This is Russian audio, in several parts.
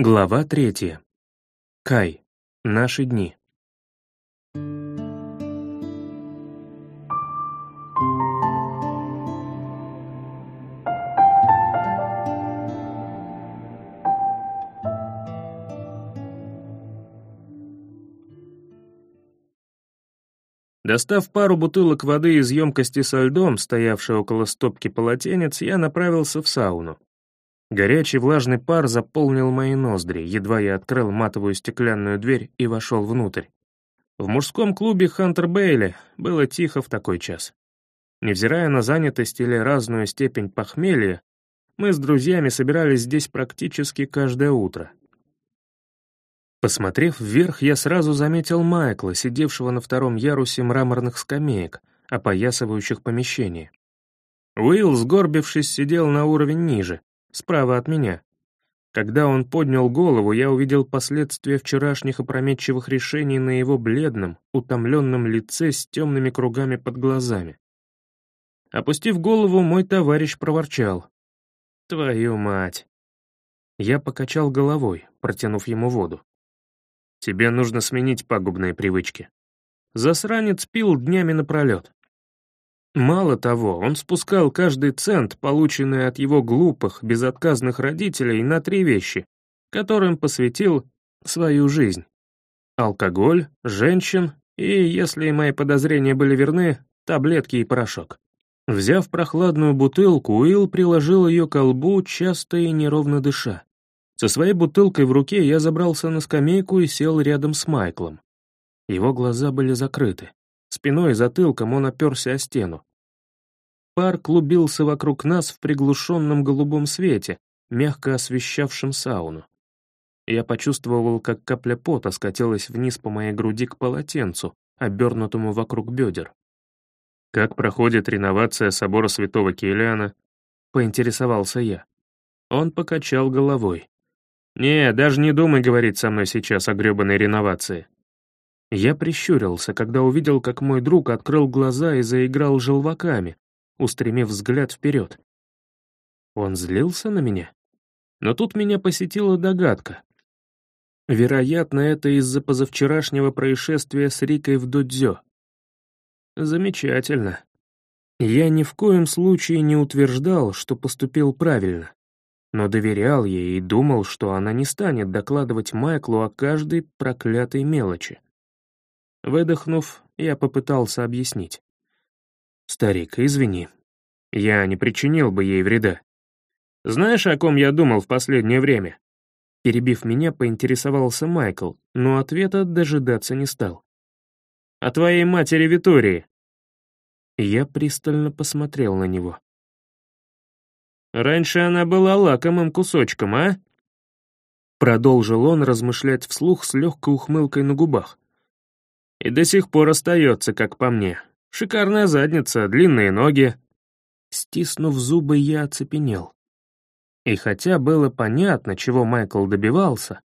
Глава третья. Кай. Наши дни. Достав пару бутылок воды из емкости со льдом, стоявшей около стопки полотенец, я направился в сауну. Горячий влажный пар заполнил мои ноздри, едва я открыл матовую стеклянную дверь и вошел внутрь. В мужском клубе Хантер Бейли было тихо в такой час. Невзирая на занятость или разную степень похмелья, мы с друзьями собирались здесь практически каждое утро. Посмотрев вверх, я сразу заметил Майкла, сидевшего на втором ярусе мраморных скамеек, опоясывающих помещение. Уилл, сгорбившись, сидел на уровень ниже, справа от меня. Когда он поднял голову, я увидел последствия вчерашних опрометчивых решений на его бледном, утомленном лице с темными кругами под глазами. Опустив голову, мой товарищ проворчал. «Твою мать!» Я покачал головой, протянув ему воду. «Тебе нужно сменить пагубные привычки». Засранец пил днями напролет. Мало того, он спускал каждый цент, полученный от его глупых, безотказных родителей, на три вещи, которым посвятил свою жизнь. Алкоголь, женщин и, если мои подозрения были верны, таблетки и порошок. Взяв прохладную бутылку, Уилл приложил ее к колбу, часто и неровно дыша. Со своей бутылкой в руке я забрался на скамейку и сел рядом с Майклом. Его глаза были закрыты. Спиной и затылком он оперся о стену. Пар клубился вокруг нас в приглушенном голубом свете, мягко освещавшем сауну. Я почувствовал, как капля пота скатилась вниз по моей груди к полотенцу, обернутому вокруг бедер. «Как проходит реновация собора святого Киелиана?» — поинтересовался я. Он покачал головой. «Не, даже не думай говорить со мной сейчас о грёбаной реновации». Я прищурился, когда увидел, как мой друг открыл глаза и заиграл желваками, устремив взгляд вперед. Он злился на меня? Но тут меня посетила догадка. Вероятно, это из-за позавчерашнего происшествия с Рикой в Додзё. Замечательно. Я ни в коем случае не утверждал, что поступил правильно, но доверял ей и думал, что она не станет докладывать Майклу о каждой проклятой мелочи. Выдохнув, я попытался объяснить. «Старик, извини. Я не причинил бы ей вреда. Знаешь, о ком я думал в последнее время?» Перебив меня, поинтересовался Майкл, но ответа дожидаться не стал. «О твоей матери Витории». Я пристально посмотрел на него. «Раньше она была лакомым кусочком, а?» Продолжил он размышлять вслух с легкой ухмылкой на губах. «И до сих пор остается, как по мне. Шикарная задница, длинные ноги». Стиснув зубы, я оцепенел. И хотя было понятно, чего Майкл добивался,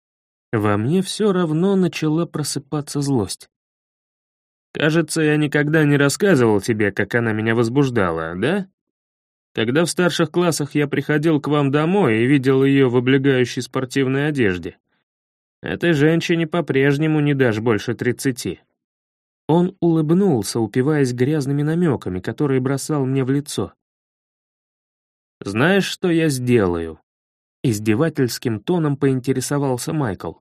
во мне все равно начала просыпаться злость. «Кажется, я никогда не рассказывал тебе, как она меня возбуждала, да? Когда в старших классах я приходил к вам домой и видел ее в облегающей спортивной одежде. Этой женщине по-прежнему не дашь больше тридцати. Он улыбнулся, упиваясь грязными намеками, которые бросал мне в лицо. «Знаешь, что я сделаю?» Издевательским тоном поинтересовался Майкл.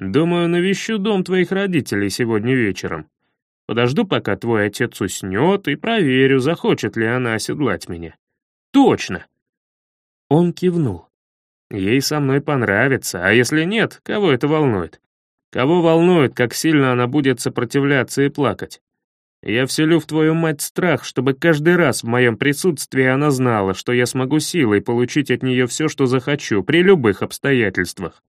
«Думаю, навещу дом твоих родителей сегодня вечером. Подожду, пока твой отец уснет, и проверю, захочет ли она оседлать меня. Точно!» Он кивнул. «Ей со мной понравится, а если нет, кого это волнует? Кого волнует, как сильно она будет сопротивляться и плакать? Я вселю в твою мать страх, чтобы каждый раз в моем присутствии она знала, что я смогу силой получить от нее все, что захочу, при любых обстоятельствах.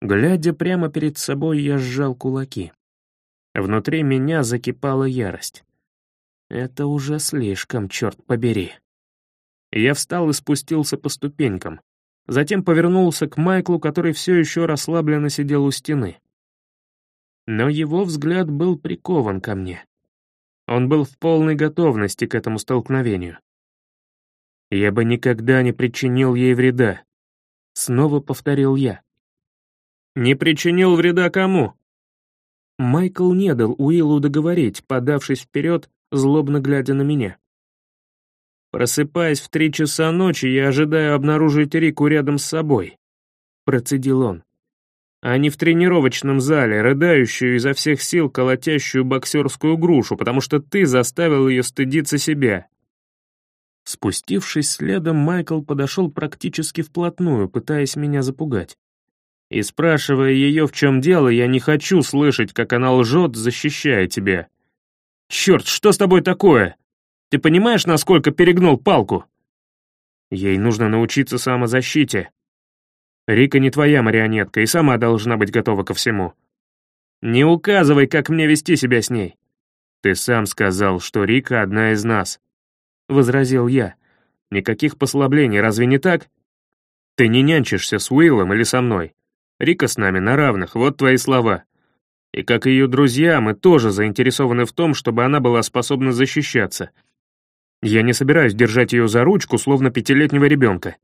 Глядя прямо перед собой, я сжал кулаки. Внутри меня закипала ярость. Это уже слишком, черт побери. Я встал и спустился по ступенькам. Затем повернулся к Майклу, который все еще расслабленно сидел у стены. Но его взгляд был прикован ко мне. Он был в полной готовности к этому столкновению. «Я бы никогда не причинил ей вреда», — снова повторил я. Не причинил вреда кому?» Майкл не дал Уиллу договорить, подавшись вперед, злобно глядя на меня. «Просыпаясь в три часа ночи, я ожидаю обнаружить Рику рядом с собой», — процедил он. «А не в тренировочном зале, рыдающую изо всех сил колотящую боксерскую грушу, потому что ты заставил ее стыдиться себя». Спустившись следом, Майкл подошел практически вплотную, пытаясь меня запугать. И спрашивая ее, в чем дело, я не хочу слышать, как она лжет, защищая тебя. «Черт, что с тобой такое?» Ты понимаешь, насколько перегнул палку? Ей нужно научиться самозащите. Рика не твоя марионетка и сама должна быть готова ко всему. Не указывай, как мне вести себя с ней. Ты сам сказал, что Рика одна из нас. Возразил я. Никаких послаблений, разве не так? Ты не нянчишься с Уиллом или со мной. Рика с нами на равных, вот твои слова. И как ее друзья, мы тоже заинтересованы в том, чтобы она была способна защищаться — я не собираюсь держать ее за ручку, словно пятилетнего ребенка.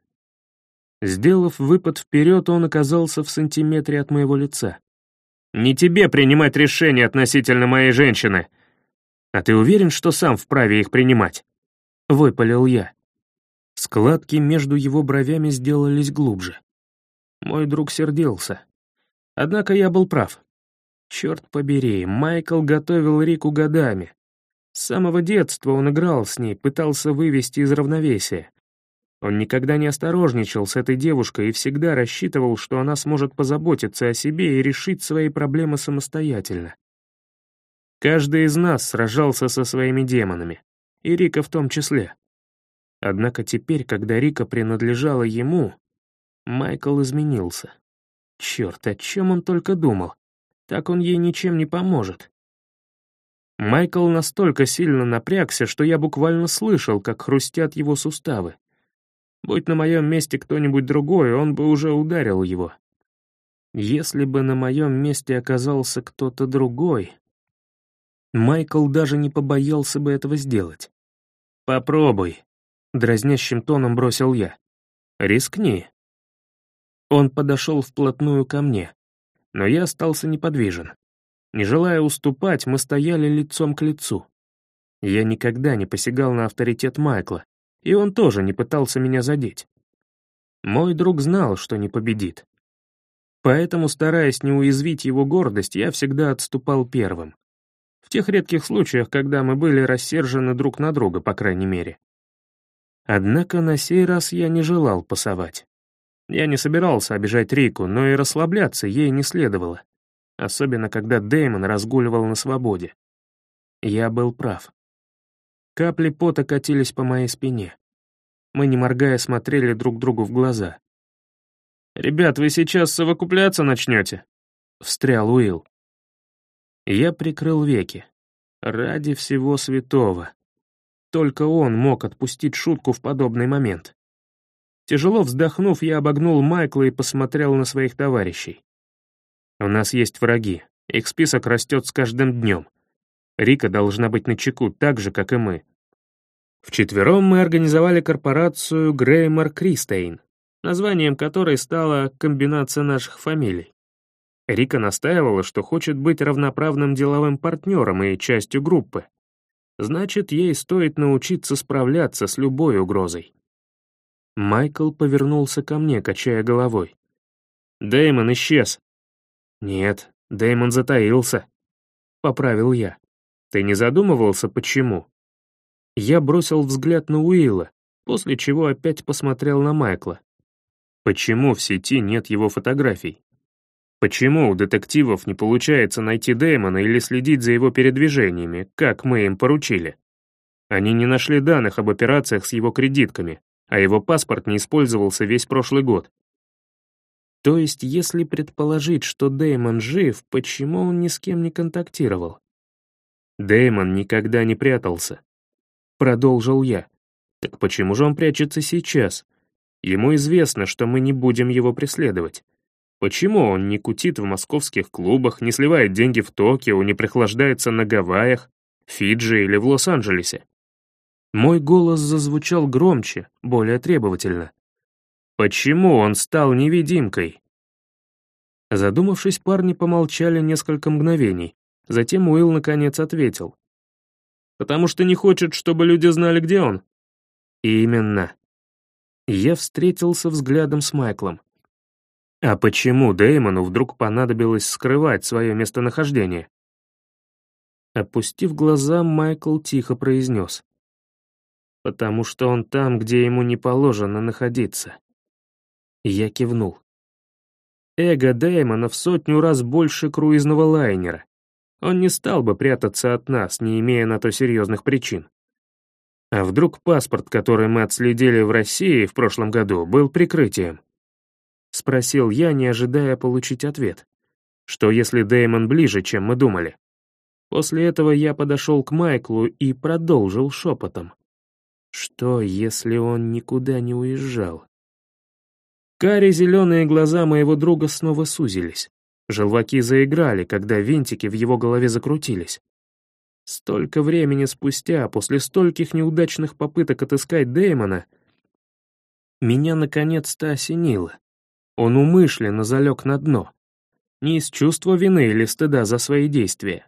Сделав выпад вперед, он оказался в сантиметре от моего лица. «Не тебе принимать решения относительно моей женщины. А ты уверен, что сам вправе их принимать?» Выпалил я. Складки между его бровями сделались глубже. Мой друг сердился. Однако я был прав. Черт побери, Майкл готовил Рику годами, с самого детства он играл с ней, пытался вывести из равновесия. Он никогда не осторожничал с этой девушкой и всегда рассчитывал, что она сможет позаботиться о себе и решить свои проблемы самостоятельно. Каждый из нас сражался со своими демонами, и Рика в том числе. Однако теперь, когда Рика принадлежала ему, Майкл изменился. Черт, о чем он только думал. Так он ей ничем не поможет. Майкл настолько сильно напрягся, что я буквально слышал, как хрустят его суставы. Будь на моем месте кто-нибудь другой, он бы уже ударил его. Если бы на моем месте оказался кто-то другой, Майкл даже не побоялся бы этого сделать. «Попробуй», — дразнящим тоном бросил я. «Рискни». Он подошел вплотную ко мне, но я остался неподвижен. Не желая уступать, мы стояли лицом к лицу. Я никогда не посягал на авторитет Майкла, и он тоже не пытался меня задеть. Мой друг знал, что не победит. Поэтому, стараясь не уязвить его гордость, я всегда отступал первым. В тех редких случаях, когда мы были рассержены друг на друга, по крайней мере. Однако на сей раз я не желал пасовать. Я не собирался обижать Рику, но и расслабляться ей не следовало особенно когда Дэймон разгуливал на свободе. Я был прав. Капли пота катились по моей спине. Мы, не моргая, смотрели друг другу в глаза. «Ребят, вы сейчас совокупляться начнете?» — встрял Уилл. Я прикрыл веки. Ради всего святого. Только он мог отпустить шутку в подобный момент. Тяжело вздохнув, я обогнул Майкла и посмотрел на своих товарищей. У нас есть враги. Их список растет с каждым днем. Рика должна быть начеку так же, как и мы. Вчетвером мы организовали корпорацию Греймор Кристейн, названием которой стала комбинация наших фамилий. Рика настаивала, что хочет быть равноправным деловым партнером и частью группы. Значит, ей стоит научиться справляться с любой угрозой. Майкл повернулся ко мне, качая головой. Дэймон исчез. «Нет, Дэймон затаился», — поправил я. «Ты не задумывался, почему?» Я бросил взгляд на Уилла, после чего опять посмотрел на Майкла. Почему в сети нет его фотографий? Почему у детективов не получается найти Дэймона или следить за его передвижениями, как мы им поручили? Они не нашли данных об операциях с его кредитками, а его паспорт не использовался весь прошлый год. То есть, если предположить, что Дэймон жив, почему он ни с кем не контактировал? Дэймон никогда не прятался. Продолжил я. Так почему же он прячется сейчас? Ему известно, что мы не будем его преследовать. Почему он не кутит в московских клубах, не сливает деньги в Токио, не прохлаждается на Гавайях, Фиджи или в Лос-Анджелесе? Мой голос зазвучал громче, более требовательно. Почему он стал невидимкой? Задумавшись, парни помолчали несколько мгновений. Затем Уилл наконец ответил. «Потому что не хочет, чтобы люди знали, где он». «Именно». Я встретился взглядом с Майклом. А почему Дэймону вдруг понадобилось скрывать свое местонахождение? Опустив глаза, Майкл тихо произнес. «Потому что он там, где ему не положено находиться». Я кивнул. Эго Дэймона в сотню раз больше круизного лайнера. Он не стал бы прятаться от нас, не имея на то серьезных причин. А вдруг паспорт, который мы отследили в России в прошлом году, был прикрытием? Спросил я, не ожидая получить ответ. Что если Дэймон ближе, чем мы думали? После этого я подошел к Майклу и продолжил шепотом. Что, если он никуда не уезжал? Кари зеленые глаза моего друга снова сузились. Желваки заиграли, когда винтики в его голове закрутились. Столько времени спустя, после стольких неудачных попыток отыскать Дэймона, меня наконец-то осенило. Он умышленно залег на дно. Не из чувства вины или стыда за свои действия.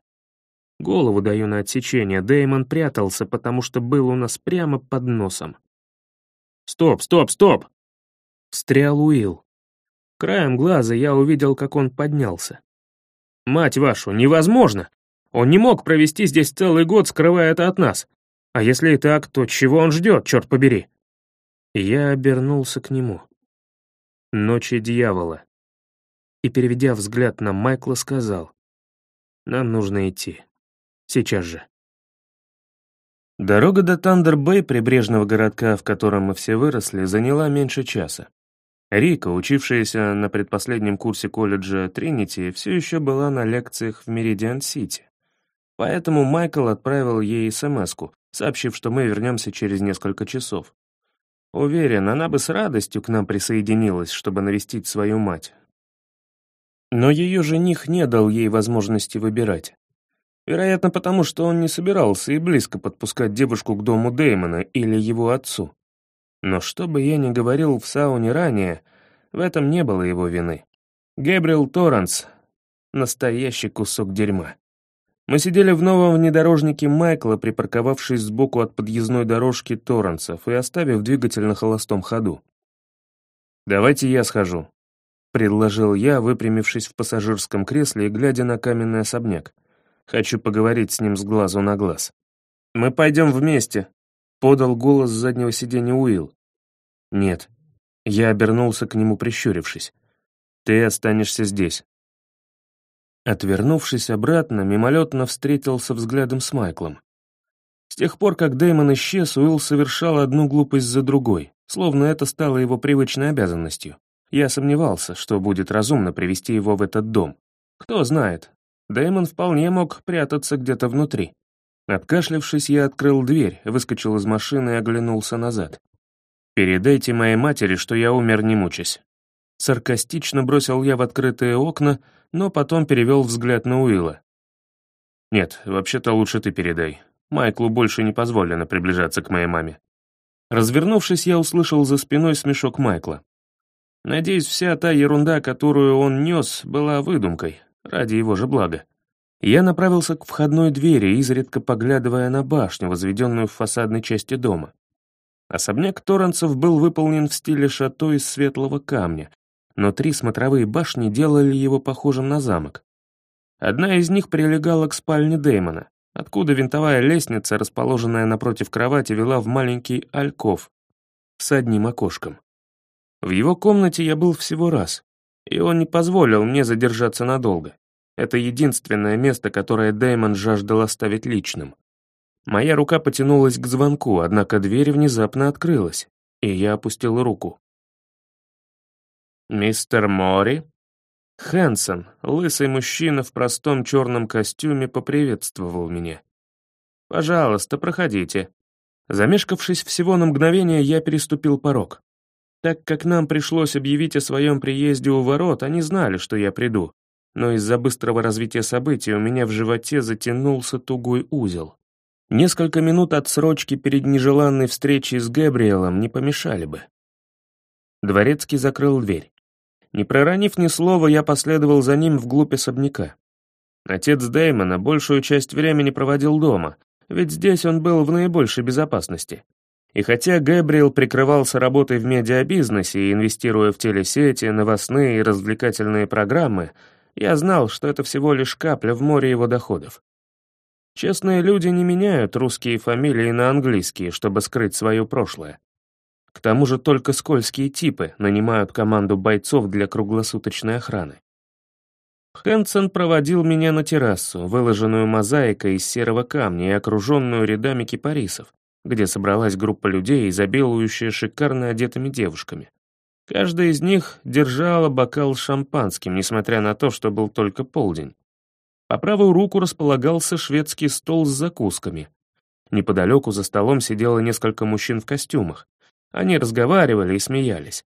Голову даю на отсечение, Дэймон прятался, потому что был у нас прямо под носом. «Стоп, стоп, стоп!» Встрял Уилл. Краем глаза я увидел, как он поднялся. «Мать вашу, невозможно! Он не мог провести здесь целый год, скрывая это от нас. А если и так, то чего он ждет, черт побери?» Я обернулся к нему. «Ночи дьявола». И, переведя взгляд на Майкла, сказал, «Нам нужно идти. Сейчас же». Дорога до Тандер-Бэй, прибрежного городка, в котором мы все выросли, заняла меньше часа. Рика, учившаяся на предпоследнем курсе колледжа Тринити, все еще была на лекциях в Меридиан-Сити. Поэтому Майкл отправил ей смс сообщив, что мы вернемся через несколько часов. Уверен, она бы с радостью к нам присоединилась, чтобы навестить свою мать. Но ее жених не дал ей возможности выбирать. Вероятно, потому что он не собирался и близко подпускать девушку к дому Дэймона или его отцу. Но что бы я ни говорил в сауне ранее, в этом не было его вины. Гэбриэл Торренс — настоящий кусок дерьма. Мы сидели в новом внедорожнике Майкла, припарковавшись сбоку от подъездной дорожки Торренсов и оставив двигатель на холостом ходу. «Давайте я схожу», — предложил я, выпрямившись в пассажирском кресле и глядя на каменный особняк. «Хочу поговорить с ним с глазу на глаз». «Мы пойдем вместе», Подал голос с заднего сиденья Уилл. «Нет». Я обернулся к нему, прищурившись. «Ты останешься здесь». Отвернувшись обратно, мимолетно встретился взглядом с Майклом. С тех пор, как Дэймон исчез, Уилл совершал одну глупость за другой, словно это стало его привычной обязанностью. Я сомневался, что будет разумно привести его в этот дом. Кто знает, Дэймон вполне мог прятаться где-то внутри. Откашлявшись, я открыл дверь, выскочил из машины и оглянулся назад. «Передайте моей матери, что я умер не мучаясь». Саркастично бросил я в открытые окна, но потом перевел взгляд на Уилла. «Нет, вообще-то лучше ты передай. Майклу больше не позволено приближаться к моей маме». Развернувшись, я услышал за спиной смешок Майкла. Надеюсь, вся та ерунда, которую он нес, была выдумкой, ради его же блага. Я направился к входной двери, изредка поглядывая на башню, возведенную в фасадной части дома. Особняк Торренцев был выполнен в стиле шато из светлого камня, но три смотровые башни делали его похожим на замок. Одна из них прилегала к спальне Дэймона, откуда винтовая лестница, расположенная напротив кровати, вела в маленький альков с одним окошком. В его комнате я был всего раз, и он не позволил мне задержаться надолго. Это единственное место, которое Дэймон жаждал оставить личным. Моя рука потянулась к звонку, однако дверь внезапно открылась, и я опустил руку. «Мистер Мори?» Хэнсон, лысый мужчина в простом черном костюме, поприветствовал меня. «Пожалуйста, проходите». Замешкавшись всего на мгновение, я переступил порог. Так как нам пришлось объявить о своем приезде у ворот, они знали, что я приду но из-за быстрого развития событий у меня в животе затянулся тугой узел. Несколько минут отсрочки перед нежеланной встречей с Габриэлом не помешали бы. Дворецкий закрыл дверь. Не проронив ни слова, я последовал за ним вглубь особняка. Отец Дэймона большую часть времени проводил дома, ведь здесь он был в наибольшей безопасности. И хотя Гэбриэл прикрывался работой в медиабизнесе и инвестируя в телесети, новостные и развлекательные программы, я знал, что это всего лишь капля в море его доходов. Честные люди не меняют русские фамилии на английские, чтобы скрыть свое прошлое. К тому же только скользкие типы нанимают команду бойцов для круглосуточной охраны. Хэнсон проводил меня на террасу, выложенную мозаикой из серого камня и окруженную рядами кипарисов, где собралась группа людей, изобилующая шикарно одетыми девушками. Каждая из них держала бокал с шампанским, несмотря на то, что был только полдень. По правую руку располагался шведский стол с закусками. Неподалеку за столом сидело несколько мужчин в костюмах. Они разговаривали и смеялись.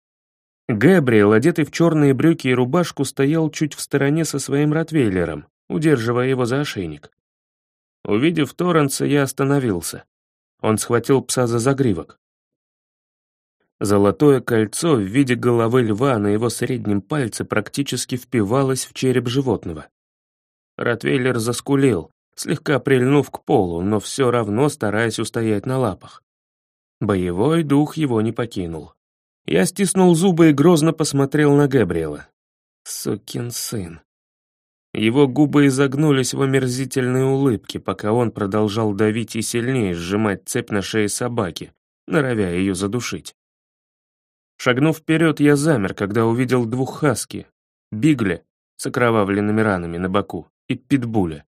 Гэбриэл, одетый в черные брюки и рубашку, стоял чуть в стороне со своим ротвейлером, удерживая его за ошейник. Увидев Торренса, я остановился. Он схватил пса за загривок. Золотое кольцо в виде головы льва на его среднем пальце практически впивалось в череп животного. Ротвейлер заскулил, слегка прильнув к полу, но все равно стараясь устоять на лапах. Боевой дух его не покинул. Я стиснул зубы и грозно посмотрел на Габриэла. Сукин сын. Его губы изогнулись в омерзительной улыбке, пока он продолжал давить и сильнее сжимать цепь на шее собаки, норовя ее задушить. Шагнув вперед, я замер, когда увидел двух хаски, Бигля с окровавленными ранами на боку и Питбуля,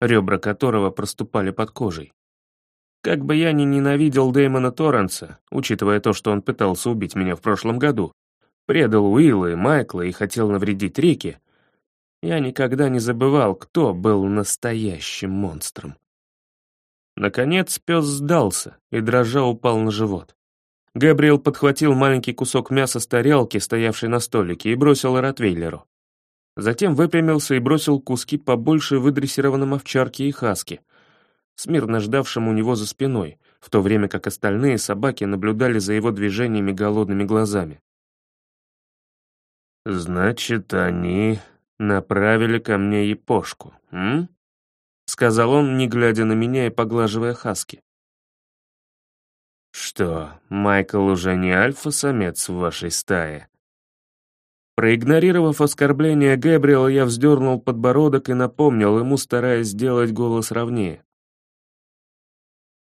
ребра которого проступали под кожей. Как бы я ни ненавидел Дэймона Торренса, учитывая то, что он пытался убить меня в прошлом году, предал Уилла и Майкла и хотел навредить Рике, я никогда не забывал, кто был настоящим монстром. Наконец пес сдался и дрожа упал на живот. Габриэл подхватил маленький кусок мяса с тарелки, стоявшей на столике, и бросил Ротвейлеру. Затем выпрямился и бросил куски побольше выдрессированным овчарке и хаске, смирно ждавшим у него за спиной, в то время как остальные собаки наблюдали за его движениями голодными глазами. «Значит, они направили ко мне епошку, м?» — сказал он, не глядя на меня и поглаживая хаски. «Что, Майкл уже не альфа-самец в вашей стае?» Проигнорировав оскорбление Гэбриэла, я вздернул подбородок и напомнил ему, стараясь сделать голос ровнее.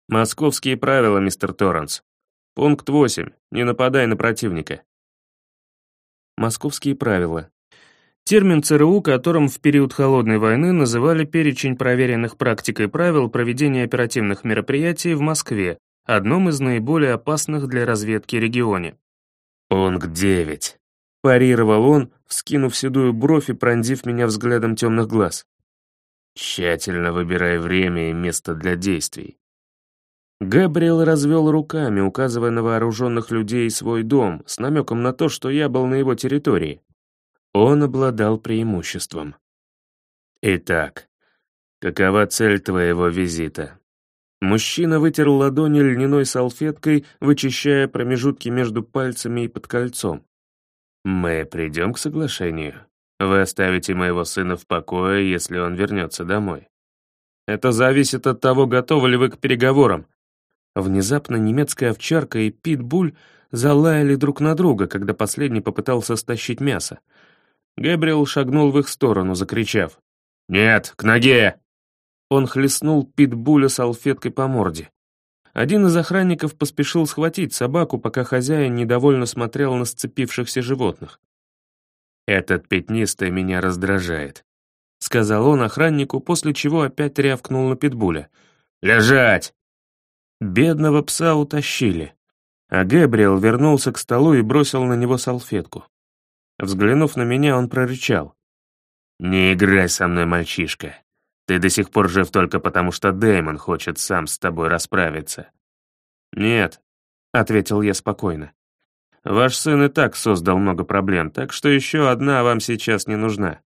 «Московские правила, мистер Торренс. Пункт 8. Не нападай на противника». Московские правила. Термин ЦРУ, которым в период Холодной войны называли перечень проверенных практикой правил проведения оперативных мероприятий в Москве, одном из наиболее опасных для разведки регионе. «Пункт 9», — парировал он, вскинув седую бровь и пронзив меня взглядом темных глаз. «Тщательно выбирай время и место для действий». Габриэл развел руками, указывая на вооруженных людей свой дом, с намеком на то, что я был на его территории. Он обладал преимуществом. «Итак, какова цель твоего визита?» Мужчина вытер ладони льняной салфеткой, вычищая промежутки между пальцами и под кольцом. «Мы придем к соглашению. Вы оставите моего сына в покое, если он вернется домой. Это зависит от того, готовы ли вы к переговорам». Внезапно немецкая овчарка и питбуль залаяли друг на друга, когда последний попытался стащить мясо. Гэбриэл шагнул в их сторону, закричав. «Нет, к ноге!» Он хлестнул питбуля салфеткой по морде. Один из охранников поспешил схватить собаку, пока хозяин недовольно смотрел на сцепившихся животных. «Этот пятнистый меня раздражает», — сказал он охраннику, после чего опять рявкнул на питбуля. «Лежать!» Бедного пса утащили, а Гэбриэл вернулся к столу и бросил на него салфетку. Взглянув на меня, он прорычал. «Не играй со мной, мальчишка. Ты до сих пор жив только потому, что Дэймон хочет сам с тобой расправиться». «Нет», — ответил я спокойно. «Ваш сын и так создал много проблем, так что еще одна вам сейчас не нужна.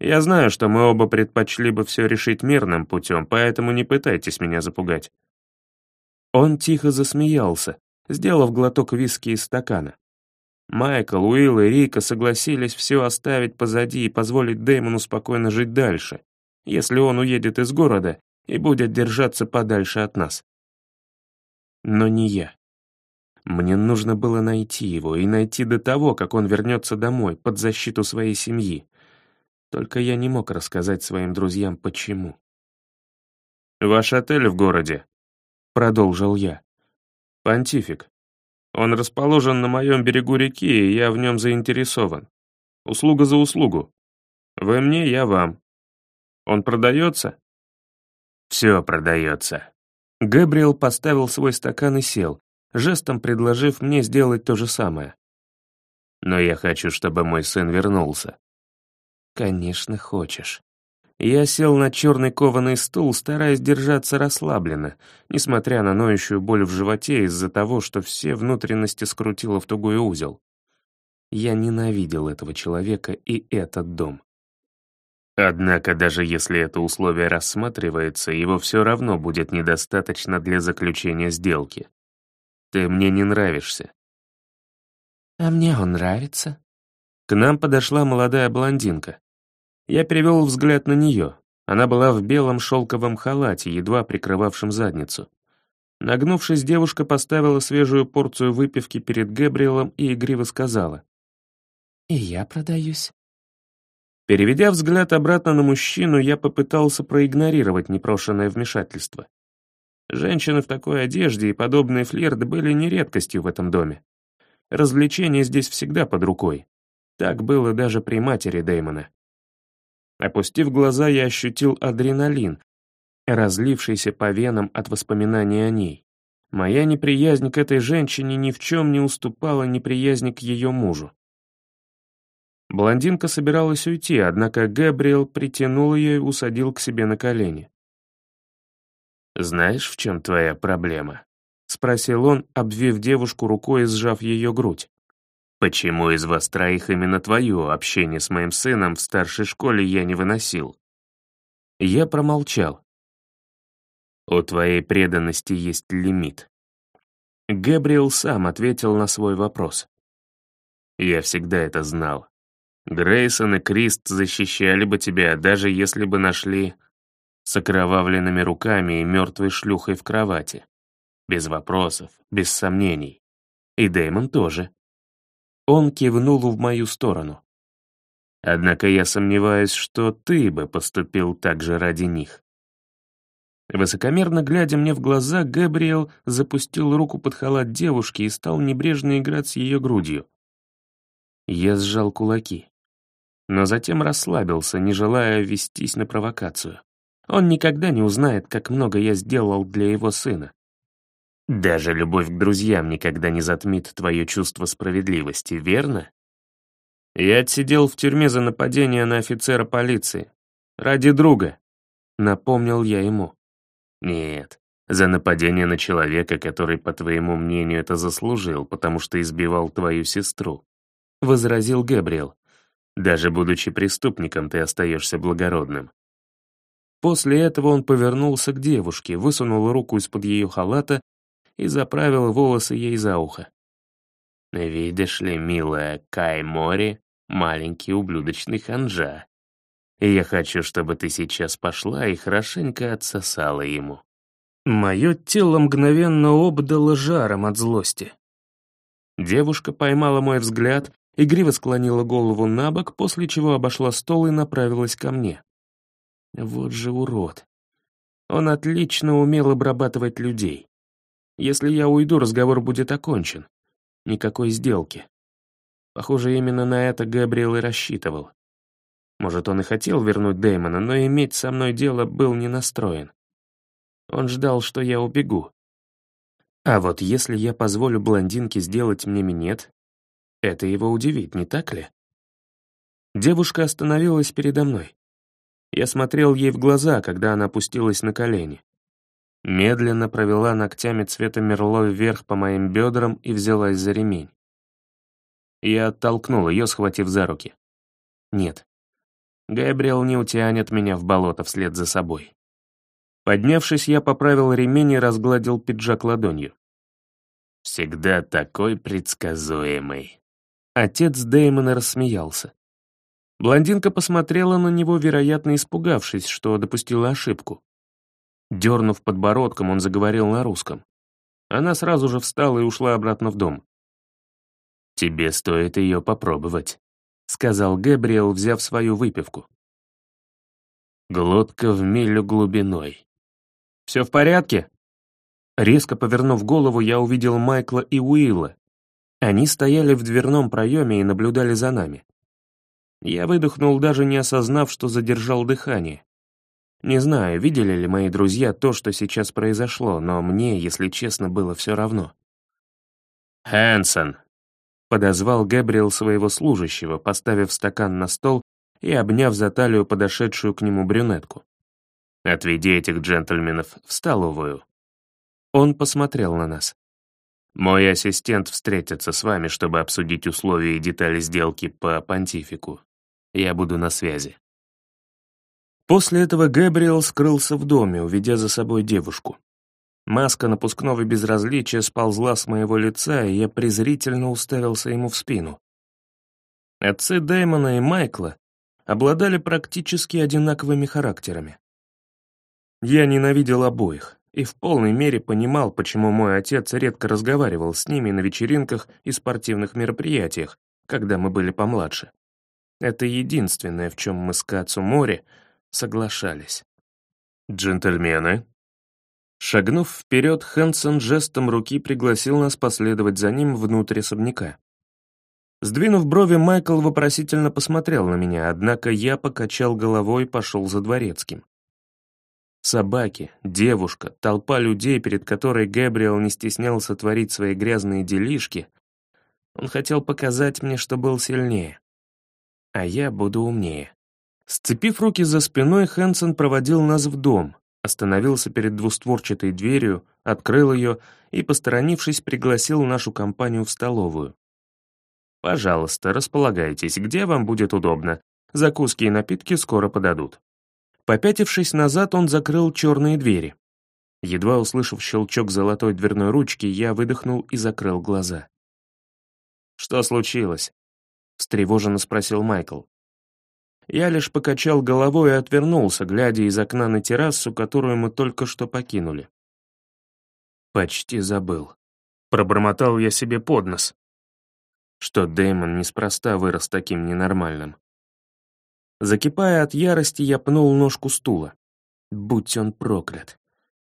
Я знаю, что мы оба предпочли бы все решить мирным путем, поэтому не пытайтесь меня запугать». Он тихо засмеялся, сделав глоток виски из стакана. Майкл, Уилл и Рика согласились все оставить позади и позволить Дэймону спокойно жить дальше, если он уедет из города и будет держаться подальше от нас. Но не я. Мне нужно было найти его и найти до того, как он вернется домой, под защиту своей семьи. Только я не мог рассказать своим друзьям, почему. «Ваш отель в городе», — продолжил я. «Понтифик. Он расположен на моем берегу реки, и я в нем заинтересован. Услуга за услугу. Вы мне, я вам. Он продается?» «Все продается». Гэбриэл поставил свой стакан и сел, жестом предложив мне сделать то же самое. «Но я хочу, чтобы мой сын вернулся». «Конечно, хочешь». Я сел на черный кованый стул, стараясь держаться расслабленно, несмотря на ноющую боль в животе из-за того, что все внутренности скрутило в тугой узел. Я ненавидел этого человека и этот дом. Однако даже если это условие рассматривается, его все равно будет недостаточно для заключения сделки. Ты мне не нравишься». «А мне он нравится». К нам подошла молодая блондинка. Я перевел взгляд на нее. Она была в белом шелковом халате, едва прикрывавшем задницу. Нагнувшись, девушка поставила свежую порцию выпивки перед Гэбриэлом и игриво сказала. «И я продаюсь». Переведя взгляд обратно на мужчину, я попытался проигнорировать непрошенное вмешательство. Женщины в такой одежде и подобные флирты были не редкостью в этом доме. Развлечения здесь всегда под рукой. Так было даже при матери Дэймона. Опустив глаза, я ощутил адреналин, разлившийся по венам от воспоминаний о ней. Моя неприязнь к этой женщине ни в чем не уступала неприязни к ее мужу. Блондинка собиралась уйти, однако Гэбриэл притянул ее и усадил к себе на колени. «Знаешь, в чем твоя проблема?» — спросил он, обвив девушку рукой и сжав ее грудь. «Почему из вас троих именно твое общение с моим сыном в старшей школе я не выносил?» Я промолчал. «У твоей преданности есть лимит». Гэбриэл сам ответил на свой вопрос. «Я всегда это знал. Грейсон и Крист защищали бы тебя, даже если бы нашли с окровавленными руками и мертвой шлюхой в кровати. Без вопросов, без сомнений. И Дэймон тоже. Он кивнул в мою сторону. Однако я сомневаюсь, что ты бы поступил так же ради них. Высокомерно глядя мне в глаза, Габриэл запустил руку под халат девушки и стал небрежно играть с ее грудью. Я сжал кулаки, но затем расслабился, не желая вестись на провокацию. Он никогда не узнает, как много я сделал для его сына. Даже любовь к друзьям никогда не затмит твое чувство справедливости, верно? Я отсидел в тюрьме за нападение на офицера полиции. Ради друга. Напомнил я ему. Нет, за нападение на человека, который, по твоему мнению, это заслужил, потому что избивал твою сестру. Возразил Гэбриэл. Даже будучи преступником, ты остаешься благородным. После этого он повернулся к девушке, высунул руку из-под ее халата и заправил волосы ей за ухо. «Видишь ли, милая Кай Мори, маленький ублюдочный ханжа. И я хочу, чтобы ты сейчас пошла и хорошенько отсосала ему». Мое тело мгновенно обдало жаром от злости. Девушка поймала мой взгляд, игриво склонила голову на бок, после чего обошла стол и направилась ко мне. Вот же урод. Он отлично умел обрабатывать людей. Если я уйду, разговор будет окончен. Никакой сделки. Похоже, именно на это Габриэл и рассчитывал. Может, он и хотел вернуть Дэймона, но иметь со мной дело был не настроен. Он ждал, что я убегу. А вот если я позволю блондинке сделать мне минет, это его удивит, не так ли? Девушка остановилась передо мной. Я смотрел ей в глаза, когда она опустилась на колени. Медленно провела ногтями цвета мерло вверх по моим бедрам и взялась за ремень. Я оттолкнул ее, схватив за руки. Нет. Габриэл не утянет меня в болото вслед за собой. Поднявшись, я поправил ремень и разгладил пиджак ладонью. Всегда такой предсказуемый. Отец Дэймона рассмеялся. Блондинка посмотрела на него, вероятно, испугавшись, что допустила ошибку. Дернув подбородком, он заговорил на русском. Она сразу же встала и ушла обратно в дом. «Тебе стоит ее попробовать», — сказал Гэбриэл, взяв свою выпивку. «Глотка в милю глубиной». «Все в порядке?» Резко повернув голову, я увидел Майкла и Уилла. Они стояли в дверном проеме и наблюдали за нами. Я выдохнул, даже не осознав, что задержал дыхание. Не знаю, видели ли мои друзья то, что сейчас произошло, но мне, если честно, было все равно. «Хэнсон!» — подозвал Гэбриэл своего служащего, поставив стакан на стол и обняв за талию подошедшую к нему брюнетку. «Отведи этих джентльменов в столовую». Он посмотрел на нас. «Мой ассистент встретится с вами, чтобы обсудить условия и детали сделки по понтифику. Я буду на связи». После этого Гэбриэл скрылся в доме, уведя за собой девушку. Маска напускного безразличия сползла с моего лица, и я презрительно уставился ему в спину. Отцы Дэймона и Майкла обладали практически одинаковыми характерами. Я ненавидел обоих и в полной мере понимал, почему мой отец редко разговаривал с ними на вечеринках и спортивных мероприятиях, когда мы были помладше. Это единственное, в чем мы с Кацу Мори соглашались. «Джентльмены?» Шагнув вперед, Хэнсон жестом руки пригласил нас последовать за ним внутрь особняка. Сдвинув брови, Майкл вопросительно посмотрел на меня, однако я покачал головой и пошел за дворецким. Собаки, девушка, толпа людей, перед которой Гэбриэл не стеснялся творить свои грязные делишки. Он хотел показать мне, что был сильнее. А я буду умнее. Сцепив руки за спиной, Хэнсон проводил нас в дом, остановился перед двустворчатой дверью, открыл ее и, посторонившись, пригласил нашу компанию в столовую. «Пожалуйста, располагайтесь, где вам будет удобно. Закуски и напитки скоро подадут». Попятившись назад, он закрыл черные двери. Едва услышав щелчок золотой дверной ручки, я выдохнул и закрыл глаза. «Что случилось?» — встревоженно спросил Майкл. Я лишь покачал головой и отвернулся, глядя из окна на террасу, которую мы только что покинули. Почти забыл. Пробормотал я себе под нос, что Дэймон неспроста вырос таким ненормальным. Закипая от ярости, я пнул ножку стула. Будь он проклят.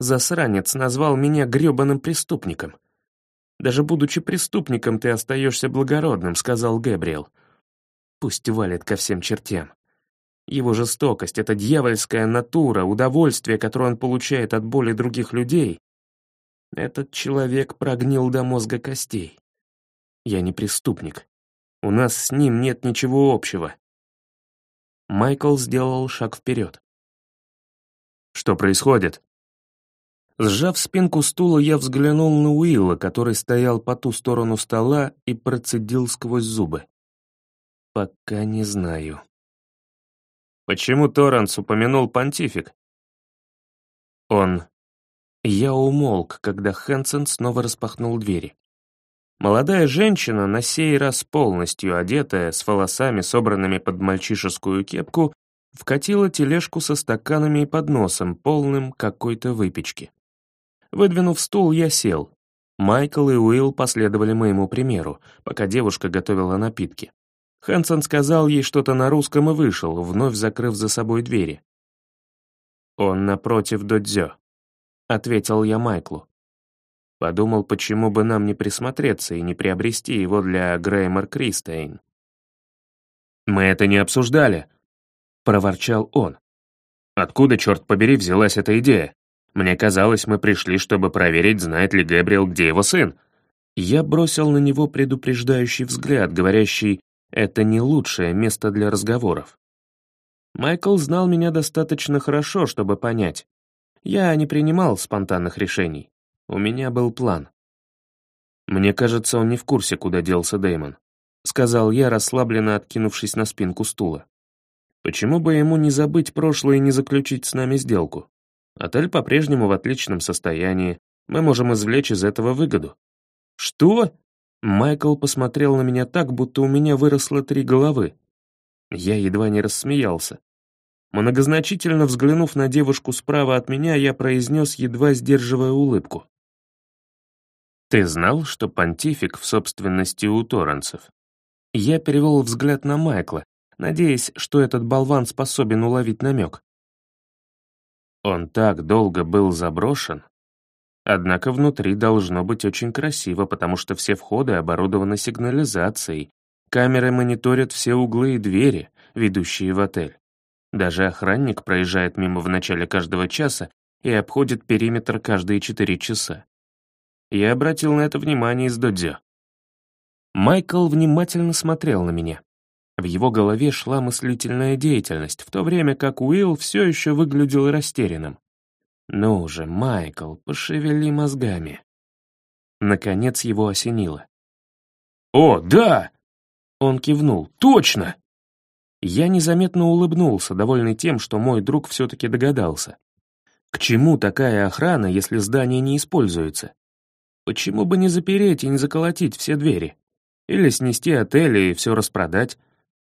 Засранец назвал меня грёбаным преступником. «Даже будучи преступником, ты остаешься благородным», — сказал Гэбриэл. «Пусть валит ко всем чертям. Его жестокость — это дьявольская натура, удовольствие, которое он получает от боли других людей. Этот человек прогнил до мозга костей. Я не преступник. У нас с ним нет ничего общего. Майкл сделал шаг вперед. «Что происходит?» Сжав спинку стула, я взглянул на Уилла, который стоял по ту сторону стола и процедил сквозь зубы. «Пока не знаю». «Почему Торренс упомянул понтифик?» «Он...» Я умолк, когда Хэнсон снова распахнул двери. Молодая женщина, на сей раз полностью одетая, с волосами, собранными под мальчишескую кепку, вкатила тележку со стаканами и подносом, полным какой-то выпечки. Выдвинув стул, я сел. Майкл и Уилл последовали моему примеру, пока девушка готовила напитки. Хэнсон сказал ей что-то на русском и вышел, вновь закрыв за собой двери. «Он напротив Додзё», — ответил я Майклу. Подумал, почему бы нам не присмотреться и не приобрести его для Греймор Кристейн. «Мы это не обсуждали», — проворчал он. «Откуда, черт побери, взялась эта идея? Мне казалось, мы пришли, чтобы проверить, знает ли Гэбриэл, где его сын». Я бросил на него предупреждающий взгляд, говорящий «это не лучшее место для разговоров». Майкл знал меня достаточно хорошо, чтобы понять. Я не принимал спонтанных решений. У меня был план. Мне кажется, он не в курсе, куда делся Дэймон. Сказал я, расслабленно откинувшись на спинку стула. Почему бы ему не забыть прошлое и не заключить с нами сделку? Отель по-прежнему в отличном состоянии. Мы можем извлечь из этого выгоду. Что? Майкл посмотрел на меня так, будто у меня выросло три головы. Я едва не рассмеялся. Многозначительно взглянув на девушку справа от меня, я произнес, едва сдерживая улыбку. «Ты знал, что понтифик в собственности у Торренсов?» Я перевел взгляд на Майкла, надеясь, что этот болван способен уловить намек. Он так долго был заброшен. Однако внутри должно быть очень красиво, потому что все входы оборудованы сигнализацией, камеры мониторят все углы и двери, ведущие в отель. Даже охранник проезжает мимо в начале каждого часа и обходит периметр каждые четыре часа. Я обратил на это внимание из додзё. Майкл внимательно смотрел на меня. В его голове шла мыслительная деятельность, в то время как Уилл все еще выглядел растерянным. «Ну же, Майкл, пошевели мозгами». Наконец его осенило. «О, да!» Он кивнул. «Точно!» Я незаметно улыбнулся, довольный тем, что мой друг все-таки догадался. К чему такая охрана, если здание не используется? Почему бы не запереть и не заколотить все двери? Или снести отель и все распродать?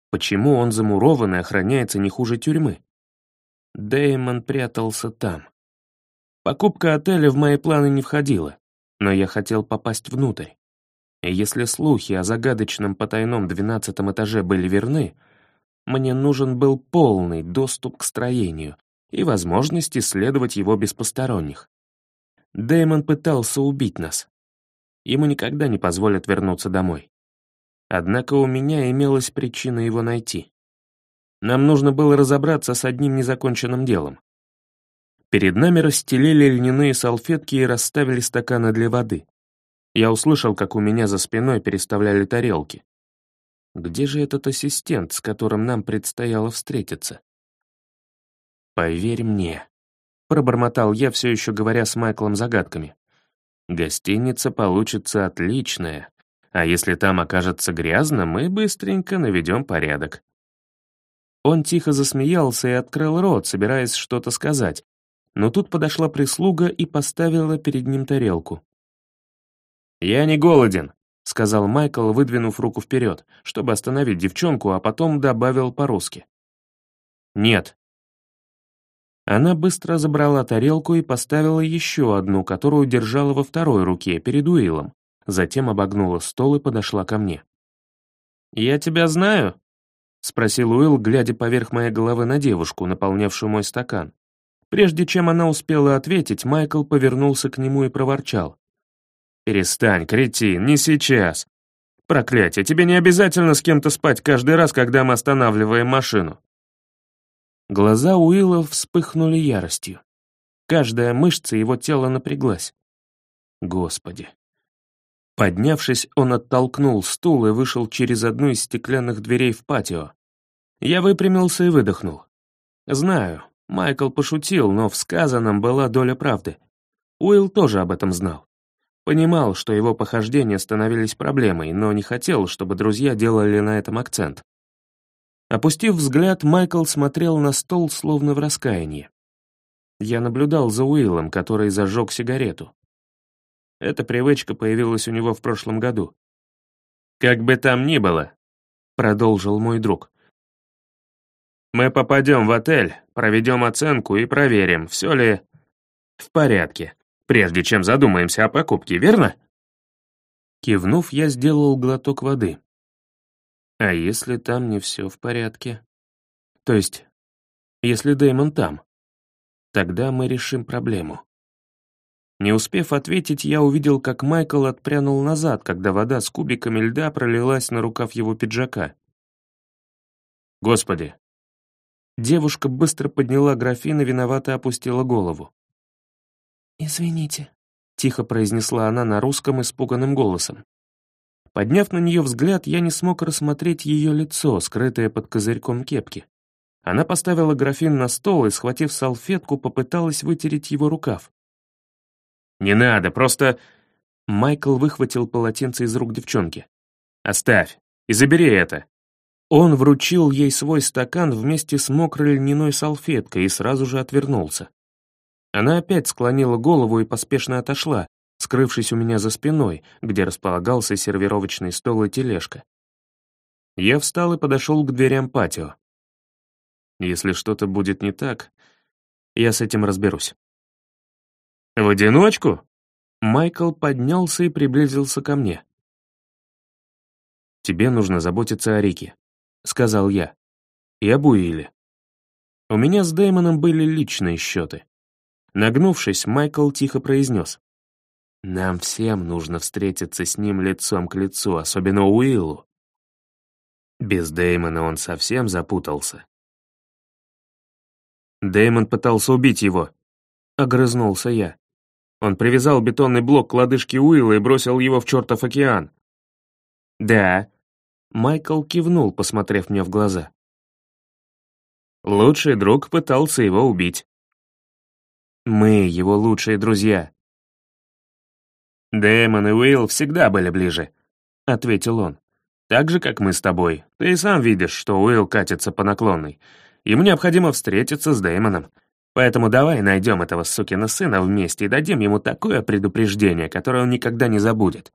Почему он замурован и охраняется не хуже тюрьмы? Дэймон прятался там. Покупка отеля в мои планы не входила, но я хотел попасть внутрь. И если слухи о загадочном потайном двенадцатом этаже были верны, мне нужен был полный доступ к строению и возможность исследовать его без посторонних. Дэймон пытался убить нас. Ему никогда не позволят вернуться домой. Однако у меня имелась причина его найти. Нам нужно было разобраться с одним незаконченным делом. Перед нами расстелили льняные салфетки и расставили стаканы для воды. Я услышал, как у меня за спиной переставляли тарелки. Где же этот ассистент, с которым нам предстояло встретиться? «Поверь мне», — пробормотал я, все еще говоря с Майклом загадками. «Гостиница получится отличная, а если там окажется грязно, мы быстренько наведем порядок». Он тихо засмеялся и открыл рот, собираясь что-то сказать, но тут подошла прислуга и поставила перед ним тарелку. «Я не голоден», — сказал Майкл, выдвинув руку вперед, чтобы остановить девчонку, а потом добавил по-русски. «Нет». Она быстро забрала тарелку и поставила еще одну, которую держала во второй руке, перед Уиллом. Затем обогнула стол и подошла ко мне. «Я тебя знаю?» — спросил Уилл, глядя поверх моей головы на девушку, наполнявшую мой стакан. Прежде чем она успела ответить, Майкл повернулся к нему и проворчал. «Перестань, кретин, не сейчас. Проклятие, тебе не обязательно с кем-то спать каждый раз, когда мы останавливаем машину». Глаза Уилла вспыхнули яростью. Каждая мышца его тела напряглась. Господи. Поднявшись, он оттолкнул стул и вышел через одну из стеклянных дверей в патио. Я выпрямился и выдохнул. Знаю, Майкл пошутил, но в сказанном была доля правды. Уилл тоже об этом знал. Понимал, что его похождения становились проблемой, но не хотел, чтобы друзья делали на этом акцент. Опустив взгляд, Майкл смотрел на стол, словно в раскаянии. Я наблюдал за Уиллом, который зажег сигарету. Эта привычка появилась у него в прошлом году. «Как бы там ни было», — продолжил мой друг, «мы попадем в отель, проведем оценку и проверим, все ли в порядке прежде чем задумаемся о покупке, верно?» Кивнув, я сделал глоток воды. «А если там не все в порядке? То есть, если Дэймон там? Тогда мы решим проблему». Не успев ответить, я увидел, как Майкл отпрянул назад, когда вода с кубиками льда пролилась на рукав его пиджака. «Господи!» Девушка быстро подняла графин и виновато опустила голову. «Извините», — тихо произнесла она на русском испуганным голосом. Подняв на нее взгляд, я не смог рассмотреть ее лицо, скрытое под козырьком кепки. Она поставила графин на стол и, схватив салфетку, попыталась вытереть его рукав. «Не надо, просто...» Майкл выхватил полотенце из рук девчонки. «Оставь и забери это». Он вручил ей свой стакан вместе с мокрой льняной салфеткой и сразу же отвернулся. Она опять склонила голову и поспешно отошла, скрывшись у меня за спиной, где располагался сервировочный стол и тележка. Я встал и подошел к дверям патио. Если что-то будет не так, я с этим разберусь. «В одиночку?» Майкл поднялся и приблизился ко мне. «Тебе нужно заботиться о Рике», — сказал я. «И об Уилле. У меня с Дэймоном были личные счеты. Нагнувшись, Майкл тихо произнес. «Нам всем нужно встретиться с ним лицом к лицу, особенно Уиллу». Без Дэймона он совсем запутался. Дэймон пытался убить его. Огрызнулся я. Он привязал бетонный блок к лодыжке Уилла и бросил его в чертов океан. «Да». Майкл кивнул, посмотрев мне в глаза. Лучший друг пытался его убить. Мы его лучшие друзья. Дэймон и Уилл всегда были ближе, — ответил он. Так же, как мы с тобой. Ты и сам видишь, что Уилл катится по наклонной. Ему необходимо встретиться с Дэймоном. Поэтому давай найдем этого сукина сына вместе и дадим ему такое предупреждение, которое он никогда не забудет.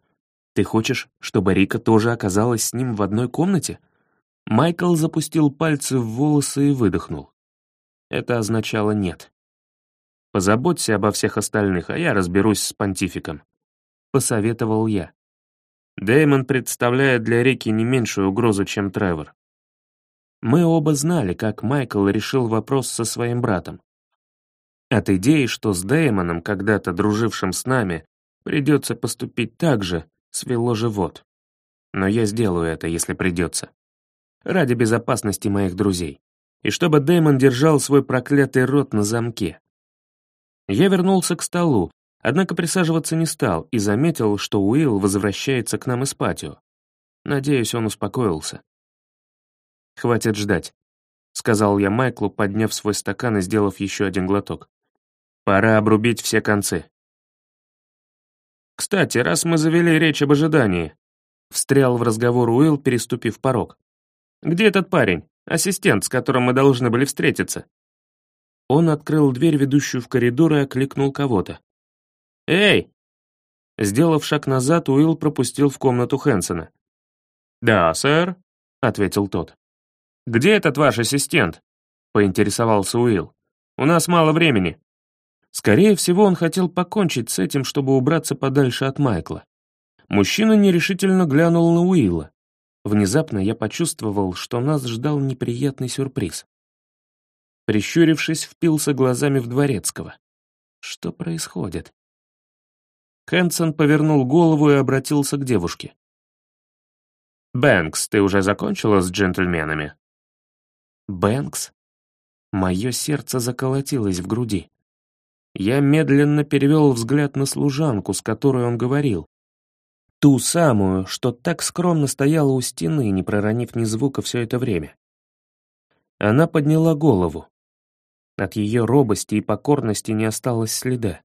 Ты хочешь, чтобы Рика тоже оказалась с ним в одной комнате? Майкл запустил пальцы в волосы и выдохнул. Это означало «нет». «Позаботься обо всех остальных, а я разберусь с понтификом», — посоветовал я. Дэймон представляет для Рики не меньшую угрозу, чем Тревор. Мы оба знали, как Майкл решил вопрос со своим братом. От идеи, что с Дэймоном, когда-то дружившим с нами, придется поступить так же, свело живот. Но я сделаю это, если придется. Ради безопасности моих друзей. И чтобы Дэймон держал свой проклятый рот на замке. Я вернулся к столу, однако присаживаться не стал и заметил, что Уилл возвращается к нам из патио. Надеюсь, он успокоился. «Хватит ждать», — сказал я Майклу, подняв свой стакан и сделав еще один глоток. «Пора обрубить все концы». «Кстати, раз мы завели речь об ожидании», — встрял в разговор Уилл, переступив порог. «Где этот парень, ассистент, с которым мы должны были встретиться?» Он открыл дверь, ведущую в коридор, и окликнул кого-то. «Эй!» Сделав шаг назад, Уилл пропустил в комнату Хэнсона. «Да, сэр», — ответил тот. «Где этот ваш ассистент?» — поинтересовался Уилл. «У нас мало времени». Скорее всего, он хотел покончить с этим, чтобы убраться подальше от Майкла. Мужчина нерешительно глянул на Уилла. Внезапно я почувствовал, что нас ждал неприятный сюрприз. Прищурившись, впился глазами в Дворецкого. Что происходит? Хэнсон повернул голову и обратился к девушке. «Бэнкс, ты уже закончила с джентльменами?» Бэнкс? Мое сердце заколотилось в груди. Я медленно перевел взгляд на служанку, с которой он говорил. Ту самую, что так скромно стояла у стены, не проронив ни звука все это время. Она подняла голову. От ее робости и покорности не осталось следа.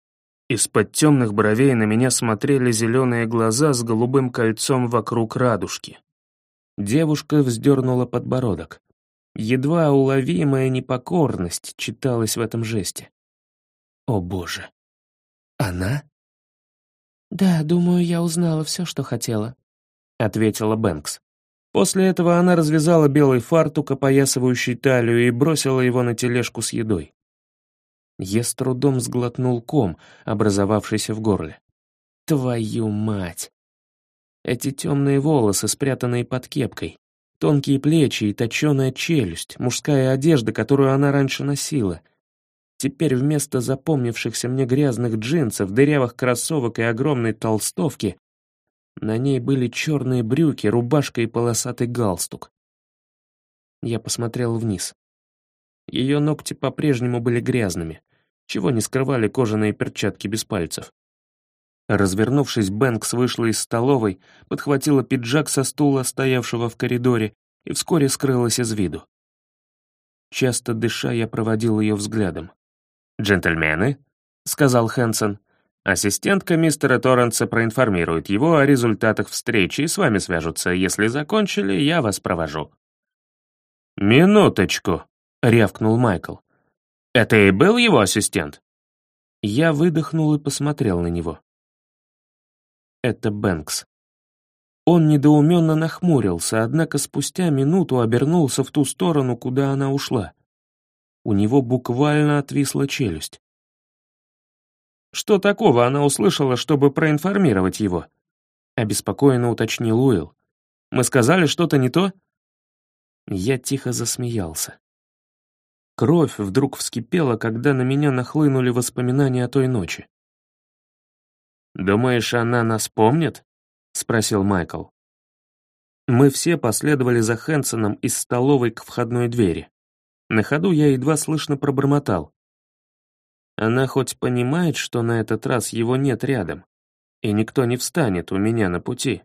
Из-под темных бровей на меня смотрели зеленые глаза с голубым кольцом вокруг радужки. Девушка вздернула подбородок. Едва уловимая непокорность читалась в этом жесте. О боже. Она? «Да, думаю, я узнала все, что хотела», — ответила Бэнкс. После этого она развязала белый фартук, опоясывающий талию, и бросила его на тележку с едой. Я с трудом сглотнул ком, образовавшийся в горле. «Твою мать!» Эти темные волосы, спрятанные под кепкой, Тонкие плечи и точеная челюсть, мужская одежда, которую она раньше носила. Теперь вместо запомнившихся мне грязных джинсов, дырявых кроссовок и огромной толстовки на ней были черные брюки, рубашка и полосатый галстук. Я посмотрел вниз. Ее ногти по-прежнему были грязными, чего не скрывали кожаные перчатки без пальцев. Развернувшись, Бэнкс вышла из столовой, подхватила пиджак со стула, стоявшего в коридоре, и вскоре скрылась из виду. Часто дыша, я проводил ее взглядом. «Джентльмены», — сказал Хэнсон, — «ассистентка мистера Торренса проинформирует его о результатах встречи и с вами свяжутся. Если закончили, я вас провожу». «Минуточку», — рявкнул Майкл. «Это и был его ассистент?» Я выдохнул и посмотрел на него. это Бэнкс. Он недоуменно нахмурился, однако спустя минуту обернулся в ту сторону, куда она ушла. У него буквально отвисла челюсть. «Что такого она услышала, чтобы проинформировать его?» — обеспокоенно уточнил Уилл. «Мы сказали что-то не то?» Я тихо засмеялся. Кровь вдруг вскипела, когда на меня нахлынули воспоминания о той ночи. «Думаешь, она нас помнит?» — спросил Майкл. Мы все последовали за Хэнсоном из столовой к входной двери. На ходу я едва слышно пробормотал. Она хоть понимает, что на этот раз его нет рядом, и никто не встанет у меня на пути.